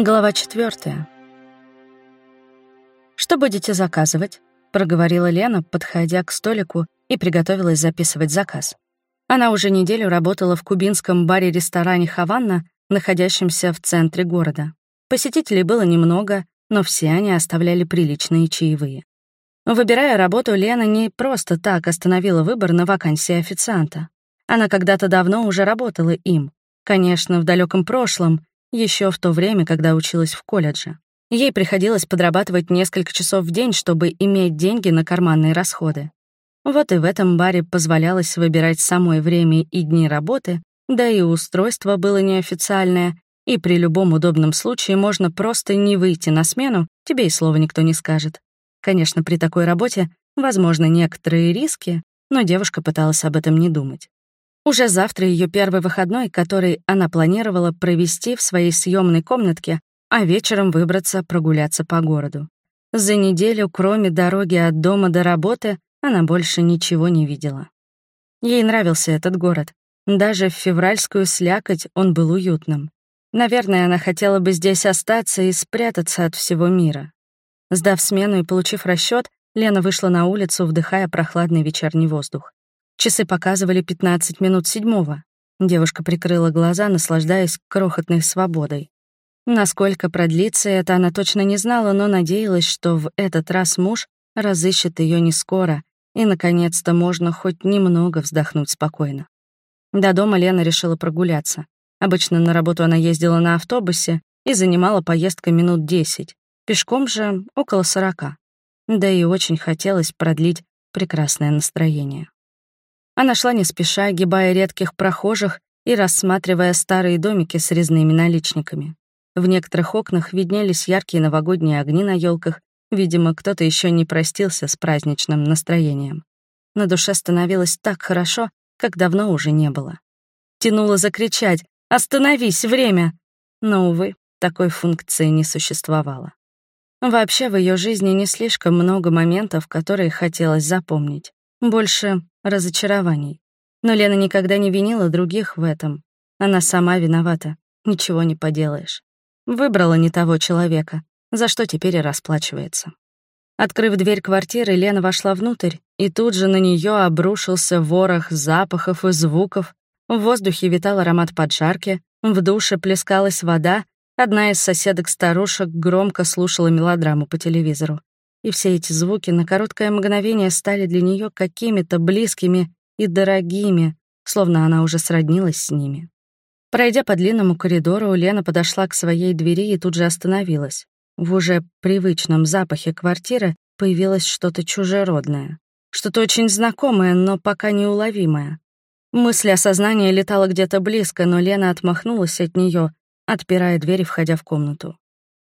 Глава четвертая. «Что будете заказывать?» — проговорила Лена, подходя к столику и приготовилась записывать заказ. Она уже неделю работала в кубинском баре-ресторане «Хаванна», находящемся в центре города. Посетителей было немного, но все они оставляли приличные чаевые. Выбирая работу, Лена не просто так остановила выбор на вакансии официанта. Она когда-то давно уже работала им. Конечно, в далеком прошлом, еще в то время, когда училась в колледже. Ей приходилось подрабатывать несколько часов в день, чтобы иметь деньги на карманные расходы. Вот и в этом баре позволялось выбирать самое время и дни работы, да и устройство было неофициальное, и при любом удобном случае можно просто не выйти на смену, тебе и слова никто не скажет. Конечно, при такой работе возможны некоторые риски, но девушка пыталась об этом не думать. Уже завтра ее первый выходной, который она планировала провести в своей съемной комнатке, а вечером выбраться прогуляться по городу. За неделю, кроме дороги от дома до работы, она больше ничего не видела. Ей нравился этот город. Даже в февральскую слякоть он был уютным. Наверное, она хотела бы здесь остаться и спрятаться от всего мира. Сдав смену и получив расчет, Лена вышла на улицу, вдыхая прохладный вечерний воздух. Часы показывали 15 минут седьмого. Девушка прикрыла глаза, наслаждаясь крохотной свободой. Насколько продлится это, она точно не знала, но надеялась, что в этот раз муж разыщет ее не скоро, и, наконец-то, можно хоть немного вздохнуть спокойно. До дома Лена решила прогуляться. Обычно на работу она ездила на автобусе и занимала поездка минут десять. Пешком же около сорока. Да и очень хотелось продлить прекрасное настроение. Она шла не спеша, огибая редких прохожих и рассматривая старые домики с резными наличниками. В некоторых окнах виднелись яркие новогодние огни на елках. Видимо, кто-то еще не простился с праздничным настроением. На душе становилось так хорошо, как давно уже не было. Тянуло закричать «Остановись, время!» Но, увы, такой функции не существовало. Вообще в ее жизни не слишком много моментов, которые хотелось запомнить. Больше разочарований. Но Лена никогда не винила других в этом. Она сама виновата. Ничего не поделаешь. Выбрала не того человека, за что теперь и расплачивается. Открыв дверь квартиры, Лена вошла внутрь, и тут же на нее обрушился ворох запахов и звуков. В воздухе витал аромат поджарки, в душе плескалась вода, Одна из соседок-старушек громко слушала мелодраму по телевизору. И все эти звуки на короткое мгновение стали для нее какими-то близкими и дорогими, словно она уже сроднилась с ними. Пройдя по длинному коридору, Лена подошла к своей двери и тут же остановилась. В уже привычном запахе квартиры появилось что-то чужеродное. Что-то очень знакомое, но пока неуловимое. Мысль осознания летала где-то близко, но Лена отмахнулась от нее отпирая дверь и входя в комнату.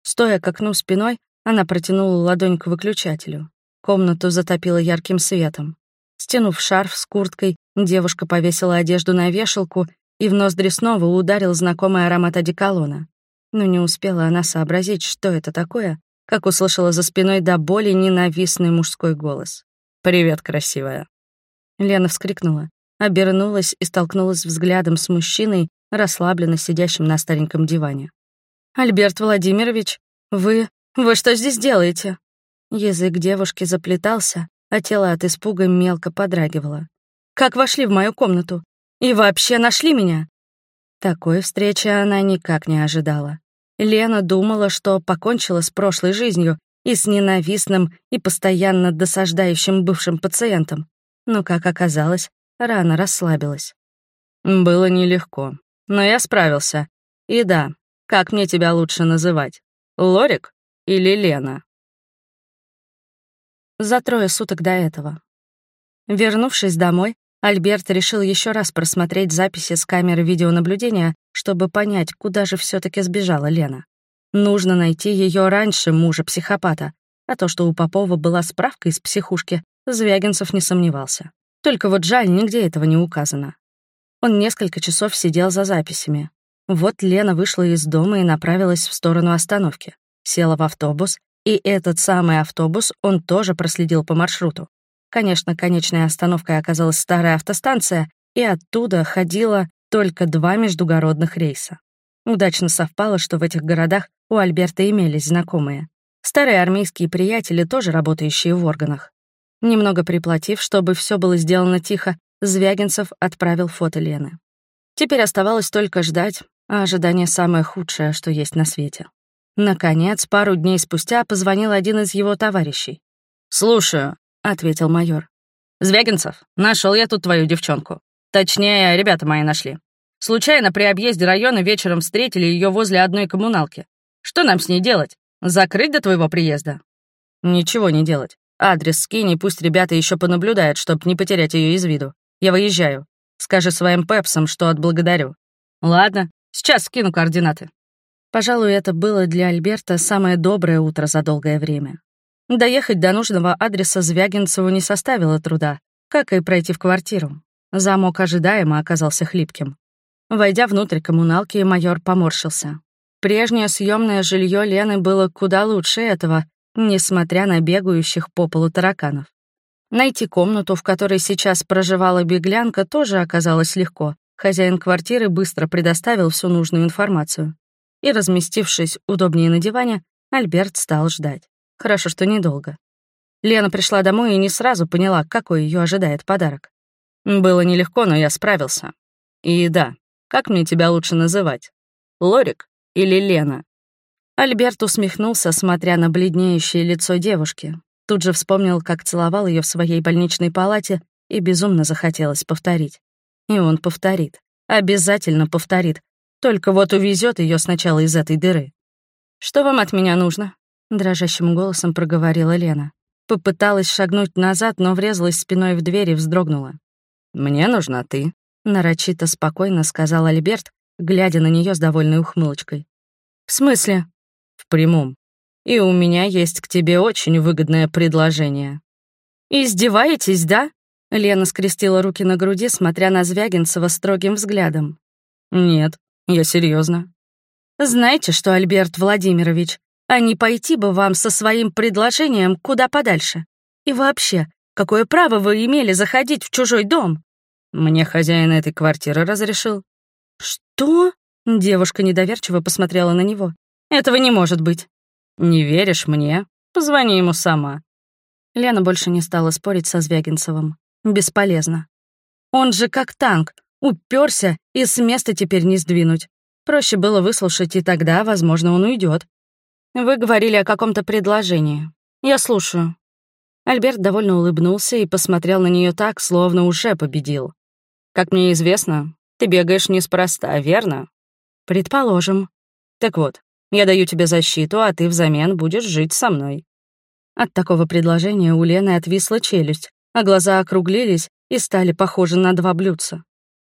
Стоя к окну спиной, она протянула ладонь к выключателю. Комнату затопило ярким светом. Стянув шарф с курткой, девушка повесила одежду на вешалку, и в ноздри снова ударил знакомый аромат одеколона. Но не успела она сообразить, что это такое, как услышала за спиной до боли ненавистный мужской голос. «Привет, красивая». Лена вскрикнула, обернулась и столкнулась взглядом с мужчиной, расслабленно сидящим на стареньком диване. «Альберт Владимирович, вы... вы что здесь делаете?» Язык девушки заплетался, а тело от испуга мелко подрагивало. «Как вошли в мою комнату? И вообще нашли меня?» Такой встречи она никак не ожидала. Лена думала, что покончила с прошлой жизнью и с ненавистным и постоянно досаждающим бывшим пациентом. Но, как оказалось, рано расслабилась. «Было нелегко», но я справился. И да, как мне тебя лучше называть? Лорик или Лена? За трое суток до этого. Вернувшись домой, Альберт решил еще раз просмотреть записи с камеры видеонаблюдения, чтобы понять, куда же все таки сбежала Лена. Нужно найти ее раньше мужа-психопата, а то, что у Попова была справка из психушки, Звягинцев не сомневался. Только вот жаль, нигде этого не указано. Он несколько часов сидел за записями. Вот Лена вышла из дома и направилась в сторону остановки. Села в автобус, и этот самый автобус он тоже проследил по маршруту. Конечно, конечной остановкой оказалась старая автостанция, и оттуда ходило только два междугородных рейса. Удачно совпало, что в этих городах у Альберта имелись знакомые. Старые армейские приятели, тоже работающие в органах. Немного приплатив, чтобы все было сделано тихо, Звягинцев отправил фото Лены. Теперь оставалось только ждать, а ожидание самое худшее, что есть на свете. Наконец, пару дней спустя позвонил один из его товарищей. «Слушаю», — ответил майор. «Звягинцев, нашел я тут твою девчонку. Точнее, ребята мои нашли. Случайно при объезде района вечером встретили ее возле одной коммуналки. Что нам с ней делать? Закрыть до твоего приезда?» «Ничего не делать. Адрес скинь, и пусть ребята еще понаблюдают, чтобы не потерять ее из виду. Я выезжаю. Скажи своим пепсам, что отблагодарю. Ладно, сейчас скину координаты». Пожалуй, это было для Альберта самое доброе утро за долгое время. Доехать до нужного адреса Звягинцеву не составило труда, как и пройти в квартиру. Замок ожидаемо оказался хлипким. Войдя внутрь коммуналки, майор поморщился. Прежнее съемное жилье Лены было куда лучше этого, несмотря на бегающих по полу тараканов. Найти комнату, в которой сейчас проживала беглянка, тоже оказалось легко. Хозяин квартиры быстро предоставил всю нужную информацию. И, разместившись удобнее на диване, Альберт стал ждать. Хорошо, что недолго. Лена пришла домой и не сразу поняла, какой ее ожидает подарок. Было нелегко, но я справился. И да, как мне тебя лучше называть? Лорик или Лена?» Альберт усмехнулся, смотря на бледнеющее лицо девушки. Тут же вспомнил, как целовал ее в своей больничной палате, и безумно захотелось повторить. И он повторит. Обязательно повторит. Только вот увезет ее сначала из этой дыры. «Что вам от меня нужно?» — дрожащим голосом проговорила Лена. Попыталась шагнуть назад, но врезалась спиной в дверь и вздрогнула. «Мне нужна ты», нарочито спокойно сказал Альберт, глядя на нее с довольной ухмылочкой. «В смысле?» «В прямом. И у меня есть к тебе очень выгодное предложение». «Издеваетесь, да?» Лена скрестила руки на груди, смотря на Звягинцева строгим взглядом. «Нет, я серьезно. «Знаете что, Альберт Владимирович, а не пойти бы вам со своим предложением куда подальше? И вообще, какое право вы имели заходить в чужой дом?» Мне хозяин этой квартиры разрешил. Что? Девушка недоверчиво посмотрела на него. Этого не может быть. Не веришь мне? Позвони ему сама. Лена больше не стала спорить со Звягинцевым. Бесполезно. Он же как танк, уперся и с места теперь не сдвинуть. Проще было выслушать, и тогда, возможно, он уйдет. Вы говорили о каком-то предложении. Я слушаю. Альберт довольно улыбнулся и посмотрел на нее так, словно уже победил. Как мне известно, ты бегаешь неспроста, верно? Предположим. Так вот, я даю тебе защиту, а ты взамен будешь жить со мной. От такого предложения у Лены отвисла челюсть, а глаза округлились и стали похожи на два блюдца.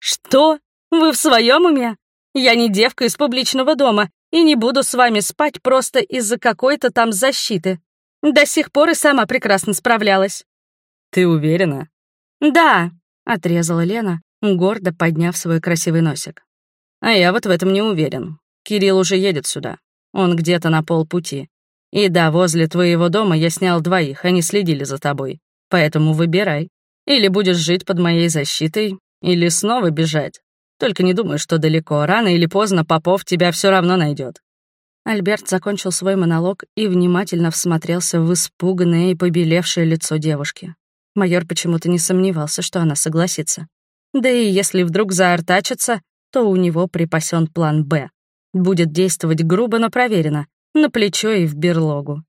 «Что? Вы в своем уме? Я не девка из публичного дома и не буду с вами спать просто из-за какой-то там защиты. До сих пор и сама прекрасно справлялась». «Ты уверена?» «Да», — отрезала Лена, гордо подняв свой красивый носик. «А я вот в этом не уверен. Кирилл уже едет сюда. Он где-то на полпути. И да, возле твоего дома я снял двоих, они следили за тобой. Поэтому выбирай. Или будешь жить под моей защитой, или снова бежать. Только не думай, что далеко. Рано или поздно Попов тебя все равно найдет. Альберт закончил свой монолог и внимательно всмотрелся в испуганное и побелевшее лицо девушки. Майор почему-то не сомневался, что она согласится. Да и если вдруг заортачится, то у него припасен план «Б». Будет действовать грубо, но проверено, на плечо и в берлогу.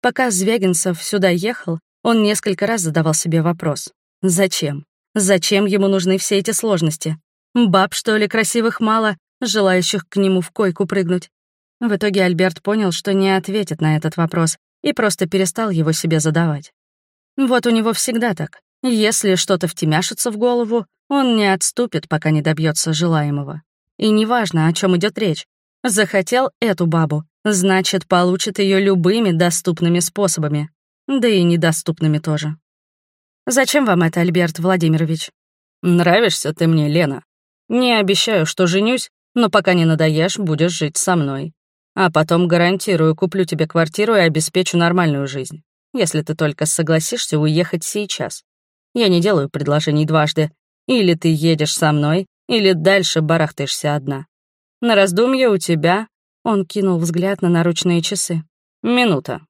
Пока Звягинцев сюда ехал, он несколько раз задавал себе вопрос. Зачем? Зачем ему нужны все эти сложности? Баб, что ли, красивых мало, желающих к нему в койку прыгнуть? В итоге Альберт понял, что не ответит на этот вопрос и просто перестал его себе задавать. Вот у него всегда так. Если что-то втемяшится в голову, он не отступит, пока не добьется желаемого. И неважно, о чем идет речь. Захотел эту бабу, значит, получит ее любыми доступными способами. Да и недоступными тоже. Зачем вам это, Альберт Владимирович? Нравишься ты мне, Лена. Не обещаю, что женюсь, но пока не надоешь, будешь жить со мной. А потом гарантирую, куплю тебе квартиру и обеспечу нормальную жизнь, если ты только согласишься уехать сейчас. Я не делаю предложений дважды. Или ты едешь со мной, или дальше барахтаешься одна. На раздумье у тебя...» Он кинул взгляд на наручные часы. «Минута».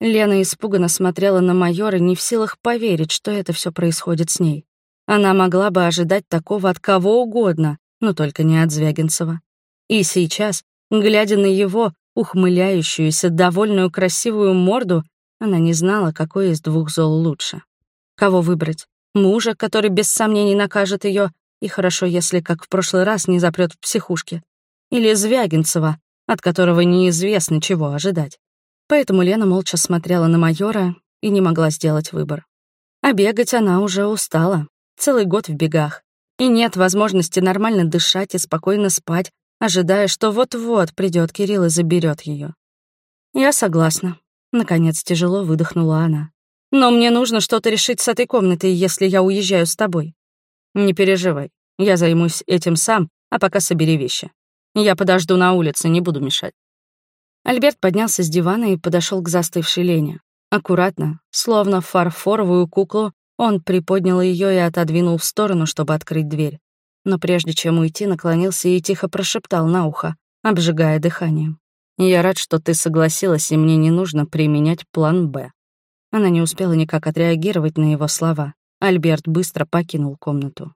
Лена испуганно смотрела на майора, не в силах поверить, что это все происходит с ней. Она могла бы ожидать такого от кого угодно, но только не от Звягинцева. И сейчас, глядя на его ухмыляющуюся, довольную красивую морду, она не знала, какой из двух зол лучше. Кого выбрать? Мужа, который без сомнений накажет ее, и хорошо, если, как в прошлый раз, не запрет в психушке. Или Звягинцева, от которого неизвестно, чего ожидать. Поэтому Лена молча смотрела на майора и не могла сделать выбор. А бегать она уже устала. Целый год в бегах. И нет возможности нормально дышать и спокойно спать, ожидая, что вот-вот придет Кирилл и заберет ее. «Я согласна», — наконец тяжело выдохнула она. «Но мне нужно что-то решить с этой комнатой, если я уезжаю с тобой». «Не переживай, я займусь этим сам, а пока собери вещи. Я подожду на улице, не буду мешать». Альберт поднялся с дивана и подошел к застывшей Лене. Аккуратно, словно фарфоровую куклу, он приподнял ее и отодвинул в сторону, чтобы открыть дверь. Но прежде чем уйти, наклонился и тихо прошептал на ухо, обжигая дыханием. «Я рад, что ты согласилась, и мне не нужно применять план «Б». Она не успела никак отреагировать на его слова. Альберт быстро покинул комнату.